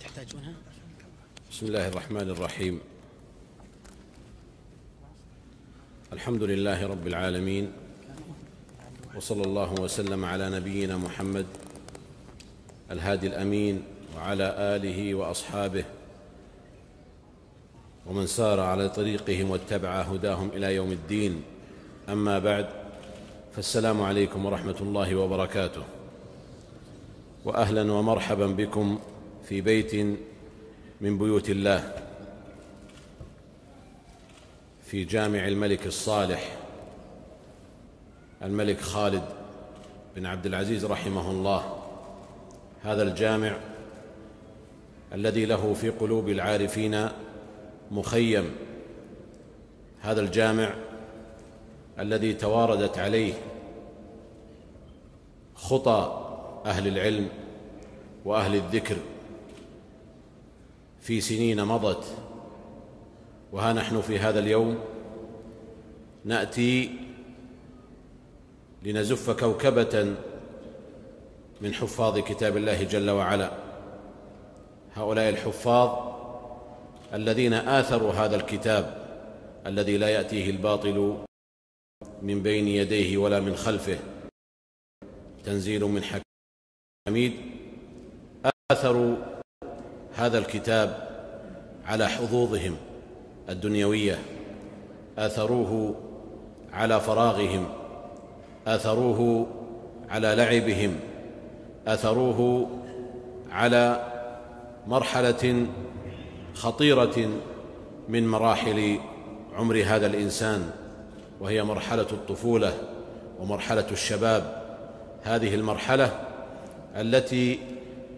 تحتاجونها؟ بسم الله الرحمن الرحيم. الحمد لله رب العالمين وصلى الله وسلم على نبينا محمد الهادي الأمين وعلى آله وأصحابه ومن سار على طريقهم واتبع هداهم إلى يوم الدين. أما بعد فالسلام عليكم ورحمة الله وبركاته. واهلا ومرحبا بكم في بيت من بيوت الله في جامع الملك الصالح الملك خالد بن عبد العزيز رحمه الله. هذا الجامع الذي له في قلوب العارفين مخيم. هذا الجامع الذي تواردت عليه خطى أهل العلم وأهل الذكر في سنين مضت وها نحن في هذا اليوم نأتي لنزف كوكبة من حفاظ كتاب الله جل وعلا. هؤلاء الحفاظ الذين آثروا هذا الكتاب الذي لا يأتيه الباطل من بين يديه ولا من خلفه. تنزيل من حميد. آثروا هذا الكتاب على حظوظهم الدنيوية آثروه على فراغهم آثروه على لعبهم آثروه على مرحلة خطيرة من مراحل عمر هذا الإنسان وهي مرحلة الطفولة ومرحلة الشباب. هذه المرحلة التي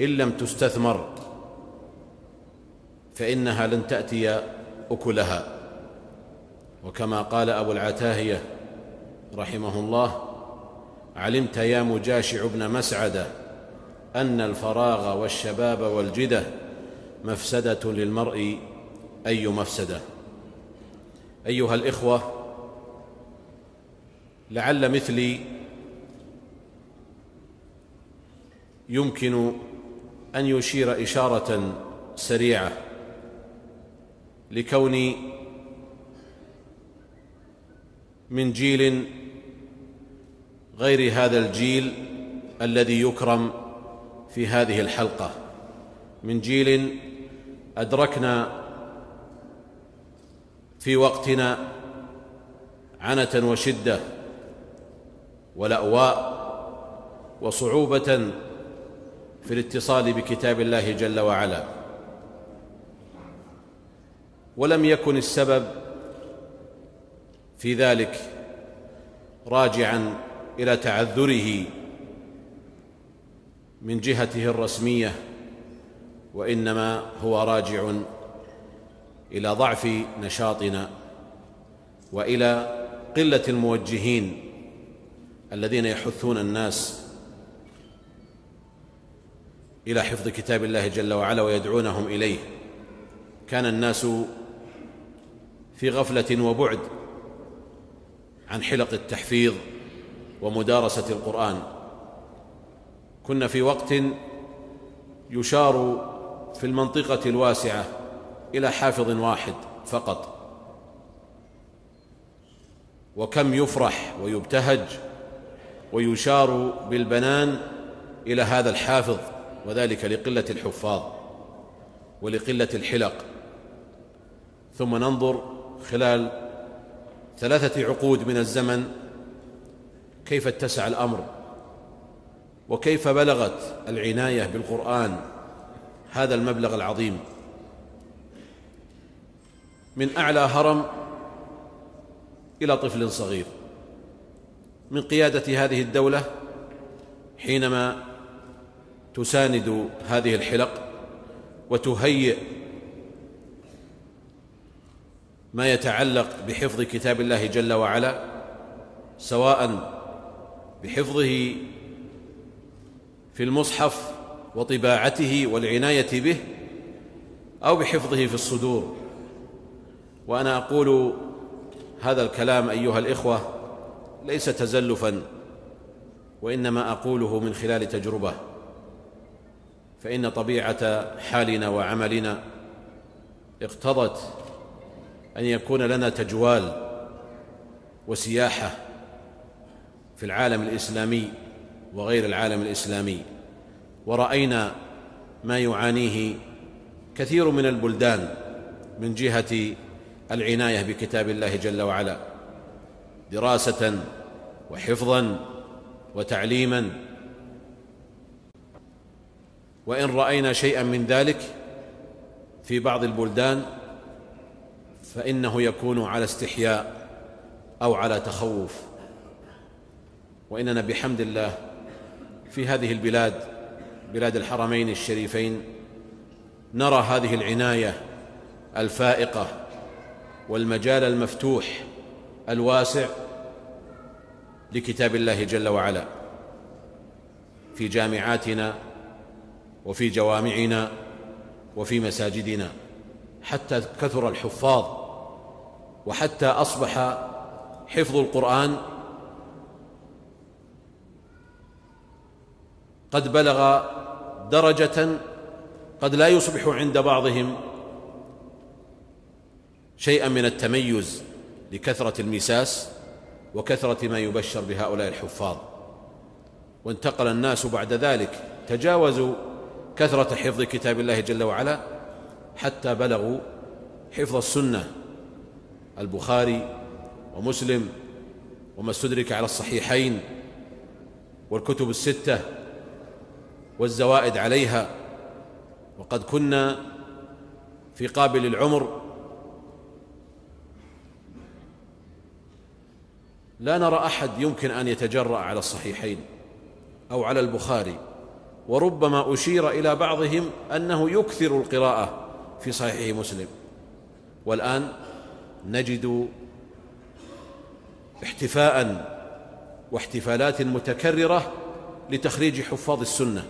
إن لم تستثمر فإنها لن تأتي أكلها. وكما قال أبو العتاهية رحمه الله علمت يا مجاشع بن مسعدة أن الفراغ والشباب والجدة مفسدة للمرء أي مفسدة. أيها الإخوة لعل مثلي يمكن أن يشير إشارة سريعة لكوني من جيل غير هذا الجيل الذي يكرم في هذه الحلقة. من جيل أدركنا في وقتنا عنة وشدة ولاواء وصعوبة في الاتصال بكتاب الله جل وعلا. ولم يكن السبب في ذلك راجعا إلى تعذره من جهته الرسمية وإنما هو راجع إلى ضعف نشاطنا وإلى قلة الموجهين الذين يحثون الناس إلى حفظ كتاب الله جل وعلا ويدعونهم إليه. كان الناس في غفلة وبعد عن حلق التحفيظ ومدارسة القرآن. كنا في وقت يشار في المنطقة الواسعة إلى حافظ واحد فقط. وكم يفرح ويبتهج ويشار بالبنان إلى هذا الحافظ وذلك لقلة الحفاظ ولقلة الحلق. ثم ننظر خلال ثلاثة عقود من الزمن كيف اتسع الأمر وكيف بلغت العناية بالقرآن هذا المبلغ العظيم. من أعلى هرم إلى طفل صغير. من قيادة هذه الدولة حينما تساند هذه الحلق وتهيئ ما يتعلق بحفظ كتاب الله جل وعلا سواء بحفظه في المصحف وطباعته والعناية به أو بحفظه في الصدور. وأنا أقول هذا الكلام أيها الإخوة ليس تزلفا وإنما أقوله من خلال تجربة. فإن طبيعة حالنا وعملنا اقتضت أن يكون لنا تجوال وسياحة في العالم الإسلامي وغير العالم الإسلامي. ورأينا ما يعانيه كثير من البلدان من جهة العناية بكتاب الله جل وعلا دراسة وحفظا وتعليما. وإن رأينا شيئا من ذلك في بعض البلدان فإنه يكون على استحياء أو على تخوف. وإننا بحمد الله في هذه البلاد بلاد الحرمين الشريفين نرى هذه العناية الفائقة والمجال المفتوح الواسع لكتاب الله جل وعلا في جامعاتنا وفي جوامعنا وفي مساجدنا حتى كثر الحفاظ وحتى أصبح حفظ القرآن قد بلغ درجة قد لا يصبح عند بعضهم شيئا من التميز لكثرة المساس وكثرة ما يبشر بهؤلاء الحفاظ. وانتقل الناس بعد ذلك تجاوزوا كثرة حفظ كتاب الله جل وعلا حتى بلغوا حفظ السنة. البخاري ومسلم وما استدرك على الصحيحين والكتب الستة والزوائد عليها وقد كنا في قابل العمر. لا نرى أحد يمكن أن يتجرأ على الصحيحين أو على البخاري وربما أشير إلى بعضهم أنه يكثر القراءة في صحيح مسلم. والآن نجد احتفاء واحتفالات متكررة لتخريج حفاظ السنة.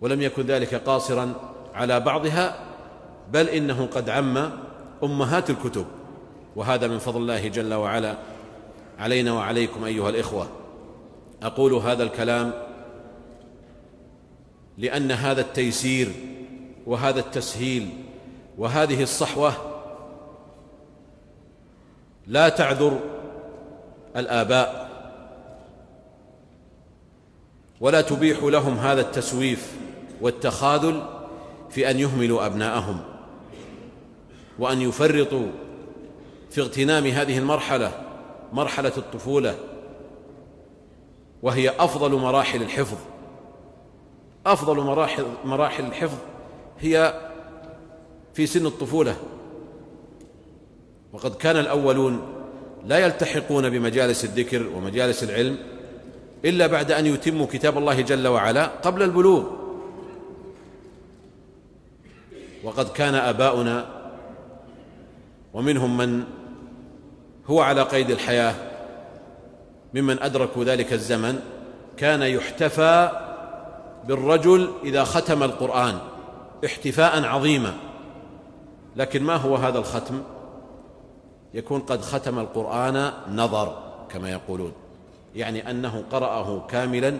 ولم يكن ذلك قاصرا على بعضها بل إنه قد عم أمهات الكتب. وهذا من فضل الله جل وعلا علينا وعليكم أيها الإخوة. أقول هذا الكلام لأن هذا التيسير وهذا التسهيل وهذه الصحوة لا تعذر الآباء ولا تبيح لهم هذا التسويف والتخاذل في أن يهملوا أبناءهم وأن يفرطوا في اغتنام هذه المرحلة مرحلة الطفولة وهي أفضل مراحل الحفظ. أفضل مراحل مراحل الحفظ هي في سن الطفولة. وقد كان الأولون لا يلتحقون بمجالس الذكر ومجالس العلم إلا بعد أن يتموا كتاب الله جل وعلا قبل البلوغ. وقد كان آباؤنا ومنهم من هو على قيد الحياة ممن أدركوا ذلك الزمن كان يحتفى بالرجل إذا ختم القرآن احتفاء عظيما. لكن ما هو هذا الختم؟ يكون قد ختم القرآن نظر كما يقولون. يعني أنه قرأه كاملا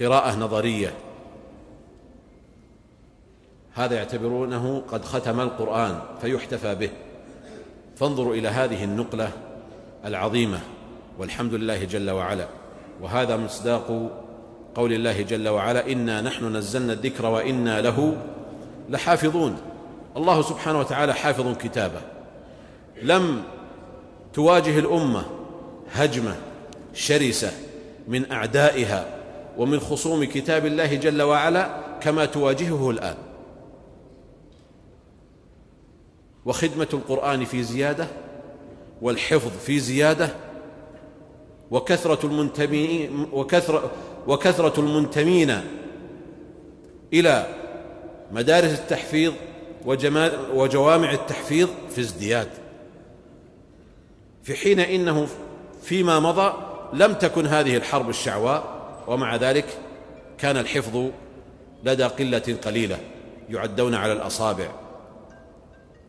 قراءة نظرية. هذا يعتبرونه قد ختم القرآن فيحتفى به. فانظروا إلى هذه النقلة العظيمة والحمد لله جل وعلا. وهذا مصداق قول الله جل وعلا إنا نحن نزلنا الذكر وإنا له لحافظون. الله سبحانه وتعالى حافظ كتابه. لم تواجه الأمة هجمة شرسة من أعدائها ومن خصوم كتاب الله جل وعلا كما تواجهه الآن. وخدمة القرآن في زيادة والحفظ في زيادة وكثرة المنتمين وكثرة, وكثرة المنتمين إلى مدارس التحفيظ وجوامع التحفيظ في ازدياد. في حين إنه فيما مضى لم تكن هذه الحرب الشعواء ومع ذلك كان الحفظ لدى قلة قليلة يعدون على الأصابع.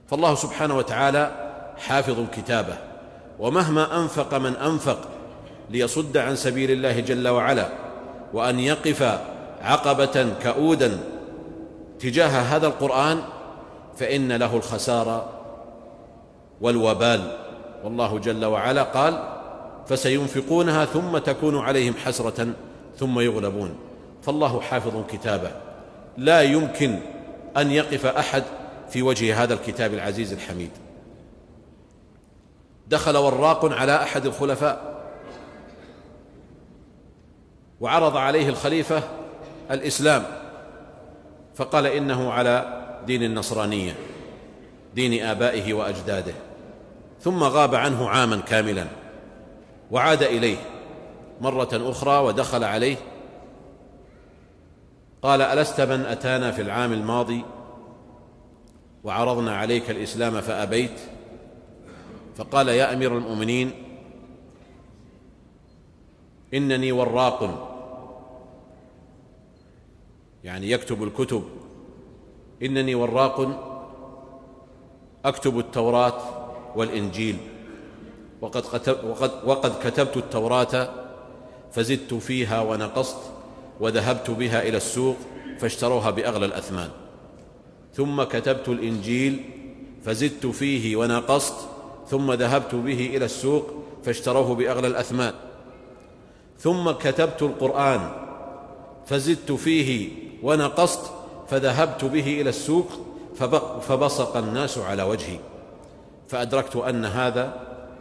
فالله سبحانه وتعالى حافظ كتابه ومهما أنفق من أنفق ليصد عن سبيل الله جل وعلا وأن يقف عقبة كؤودا تجاه هذا القرآن فإن له الخساره والوبال. والله جل وعلا قال فسينفقونها ثم تكون عليهم حسرة ثم يغلبون. فالله حافظ كتابه. لا يمكن أن يقف أحد في وجه هذا الكتاب العزيز الحميد. دخل وراق على أحد الخلفاء وعرض عليه الخليفة الإسلام فقال إنه على دين النصرانية دين آبائه وأجداده. ثم غاب عنه عاما كاملا وعاد إليه مرة أخرى ودخل عليه. قال ألست من أتانا في العام الماضي وعرضنا عليك الإسلام فأبيت؟ فقال يا أمير المؤمنين إنني وراق. يعني يكتب الكتب إنني وراق أكتب التوراة والإنجيل. وقد, وقد, وقد كتبت التوراة فزدت فيها ونقصت وذهبت بها إلى السوق فاشتروها بأغلى الأثمان. ثم كتبت الإنجيل فزدت فيه ونقصت ثم ذهبت به إلى السوق فاشتروه بأغلى الأثمان. ثم كتبت القرآن فزدت فيه ونقصت فذهبت به إلى السوق فبصق الناس على وجهي فأدركت أن هذا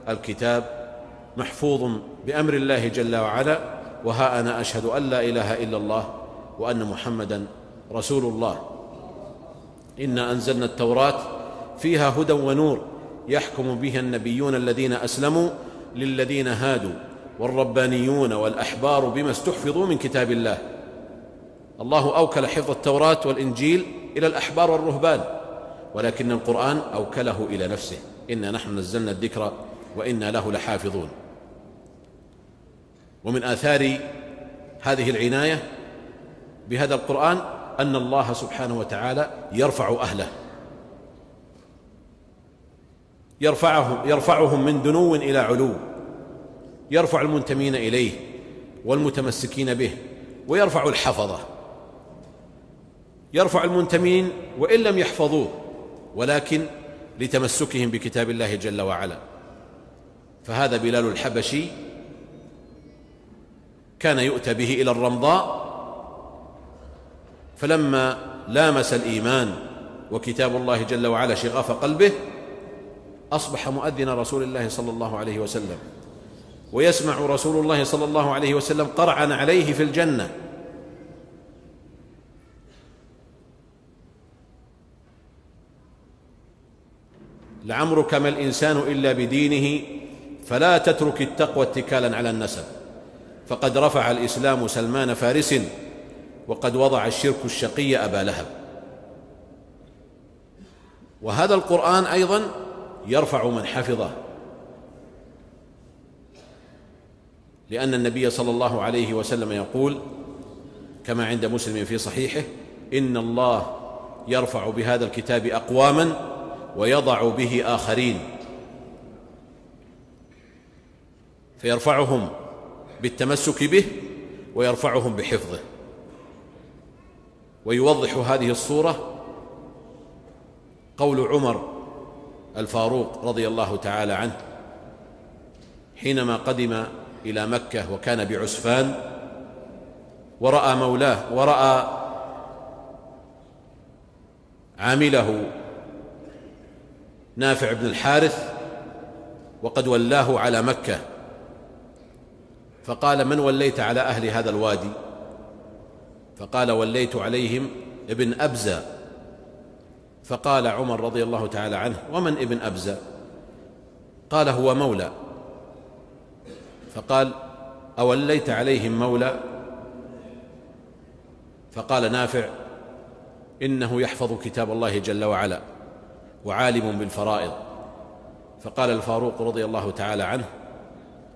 الكتاب محفوظ بأمر الله جل وعلا وها أنا أشهد أن لا إله إلا الله وأن محمدا رسول الله. انا أنزلنا التوراة فيها هدى ونور يحكم بها النبيون الذين أسلموا للذين هادوا والربانيون والأحبار بما استحفظوا من كتاب الله. الله أوكل حفظ التوراة والإنجيل إلى الأحبار والرهبان ولكن القرآن أوكله إلى نفسه. إنا نحن نزلنا الذكر وإنا له لحافظون. ومن آثار هذه العناية بهذا القرآن أن الله سبحانه وتعالى يرفع أهله. يرفعهم يرفعهم من دنو إلى علو. يرفع المنتمين إليه والمتمسكين به ويرفع الحفظة. يرفع المنتمين وإن لم يحفظوه ولكن لتمسكهم بكتاب الله جل وعلا. فهذا بلال الحبشي كان يؤتى به إلى الرمضاء فلما لامس الإيمان وكتاب الله جل وعلا شغاف قلبه أصبح مؤذن رسول الله صلى الله عليه وسلم ويسمع رسول الله صلى الله عليه وسلم قرعا عليه في الجنة. لعمرك ما الإنسان إلا بدينه فلا تترك التقوى اتكالا على النسب. فقد رفع الإسلام سلمان فارس وقد وضع الشرك الشقي أبا لهب. وهذا القرآن أيضا يرفع من حفظه. لأن النبي صلى الله عليه وسلم يقول كما عند مسلم في صحيحه إن الله يرفع بهذا الكتاب اقواما ويضع به آخرين. فيرفعهم بالتمسك به ويرفعهم بحفظه. ويوضح هذه الصورة قول عمر الفاروق رضي الله تعالى عنه حينما قدم إلى مكة وكان بعسفان ورأى مولاه ورأى عامله نافع بن الحارث وقد ولاه على مكة. فقال من وليت على أهل هذا الوادي؟ فقال وليت عليهم ابن أبزة. فقال عمر رضي الله تعالى عنه ومن ابن أبزة؟ قال هو مولى. فقال أوليت عليهم مولى؟ فقال نافع إنه يحفظ كتاب الله جل وعلا. وعالم بالفرائض. فقال الفاروق رضي الله تعالى عنه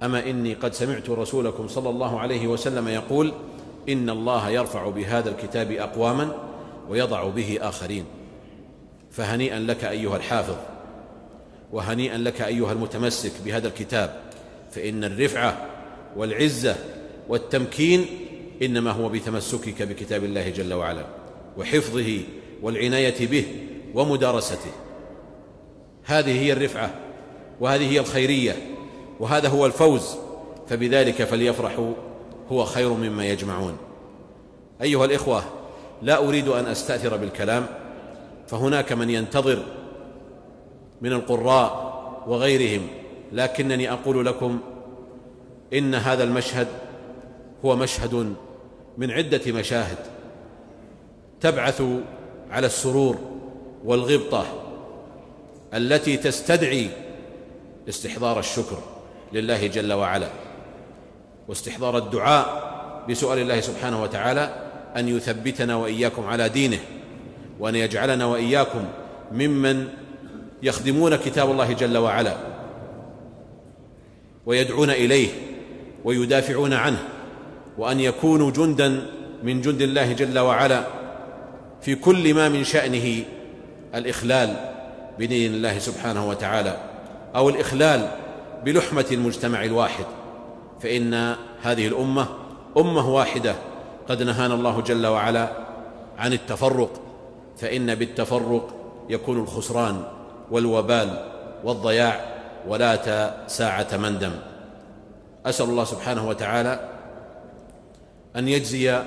أما إني قد سمعت رسولكم صلى الله عليه وسلم يقول إن الله يرفع بهذا الكتاب أقواما ويضع به آخرين. فهنيئا لك أيها الحافظ وهنيئا لك أيها المتمسك بهذا الكتاب فإن الرفعه والعزة والتمكين إنما هو بتمسكك بكتاب الله جل وعلا وحفظه والعناية به ومدارسته. هذه هي الرفعة وهذه هي الخيرية وهذا هو الفوز فبذلك فليفرحوا هو خير مما يجمعون. أيها الإخوة لا أريد أن أستأثر بالكلام فهناك من ينتظر من القراء وغيرهم لكنني أقول لكم إن هذا المشهد هو مشهد من عدة مشاهد تبعث على السرور والغبطة. التي تستدعي استحضار الشكر لله جل وعلا واستحضار الدعاء بسؤال الله سبحانه وتعالى أن يثبتنا وإياكم على دينه وأن يجعلنا وإياكم ممن يخدمون كتاب الله جل وعلا ويدعون إليه ويدافعون عنه وأن يكونوا جندا من جند الله جل وعلا في كل ما من شأنه الإخلال بدين الله سبحانه وتعالى أو الإخلال بلحمة المجتمع الواحد. فإن هذه الأمة أمة واحدة. قد نهانا الله جل وعلا عن التفرق. فإن بالتفرق يكون الخسران والوبال والضياع ولات ساعه مندم. أسأل الله سبحانه وتعالى أن يجزي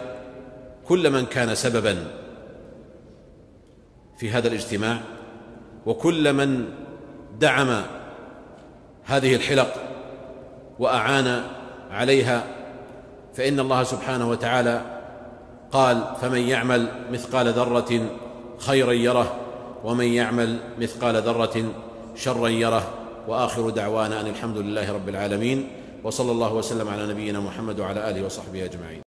كل من كان سببا في هذا الاجتماع. وكل من دعم هذه الحلق وأعان عليها فإن الله سبحانه وتعالى قال فمن يعمل مثقال ذرة خيرا يره ومن يعمل مثقال ذرة شرا يره. وآخر دعوانا أن الحمد لله رب العالمين وصلى الله وسلم على نبينا محمد وعلى آله وصحبه أجمعين.